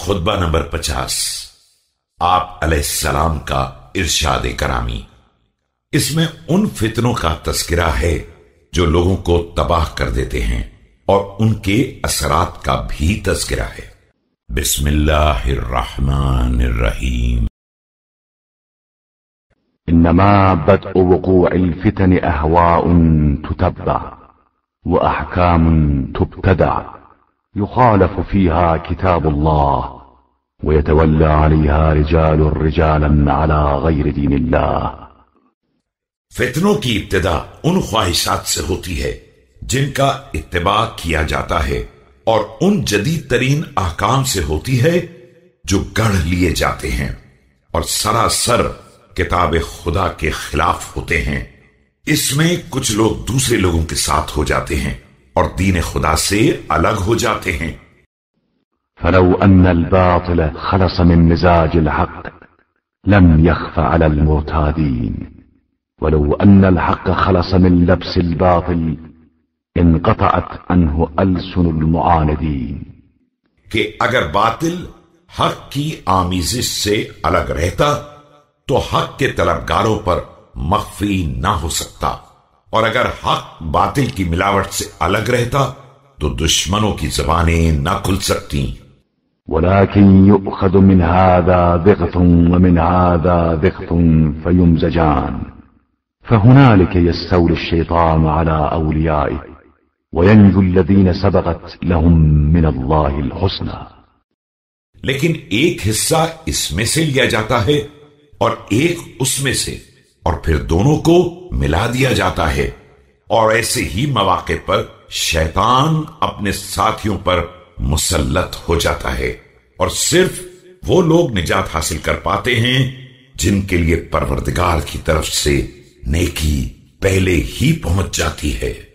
خطبہ نمبر پچاس۔ آپ علیہ السلام کا ارشاد کرامی۔ اس میں ان فتنوں کا تذکرہ ہے جو لوگوں کو تباہ کر دیتے ہیں اور ان کے اثرات کا بھی تذکرہ ہے۔ بسم اللہ الرحمن الرحیم۔ انما بدء وقوع الفتن اهواء تتبع واحكام تبتدع۔ يخالف فيها كتاب الله، ويتولى عليها رجال رجالا على غير دين الله. فتنوں کی ابتدا ان خواہشات سے ہوتی ہے، جن کا اتباع کیا جاتا ہے، اور ان جدید ترین احکام سے ہوتی ہے جو گڑھ لیے جاتے ہیں، اور سراسر کتاب خدا کے خلاف ہوتے ہیں۔ اس میں کچھ لوگ دوسرے لوگوں کے ساتھ ہو جاتے ہیں۔ اور دین خدا سے الگ ہو جاتے ہیں۔ فلو ان الباطل خلص من مزاج الحق لم يخف على المعتادين۔ ولو ان الحق خلص من لبس الباطل انقطعت عنه ألسن المعاندين۔ کہ اگر باطل حق کی آمیزش سے الگ رہتا تو حق کے طلبگاروں پر مخفی نہ ہو سکتا۔ اور اگر حق باطل کی ملاوٹ سے الگ رہتا تو دشمنوں کی زبانیں نہ کھل سکتی ولكن يؤخذ من هذا ضغط ومن هذا ضغط فيمزجان فهنالك يستولي الشيطان على أوليائه وينجو الذين سبقت لهم من الله الحسنى لیکن ایک حصہ اس میں سے لیا جاتا ہے اور ایک اس میں سے اور پھر دونوں کو ملا دیا جاتا ہے۔ اور ایسے ہی مواقع پر شیطان اپنے ساتھیوں پر مسلط ہو جاتا ہے۔ اور صرف وہ لوگ نجات حاصل کر پاتے ہیں جن کے لیے پروردگار کی طرف سے نیکی پہلے ہی پہنچ جاتی ہے۔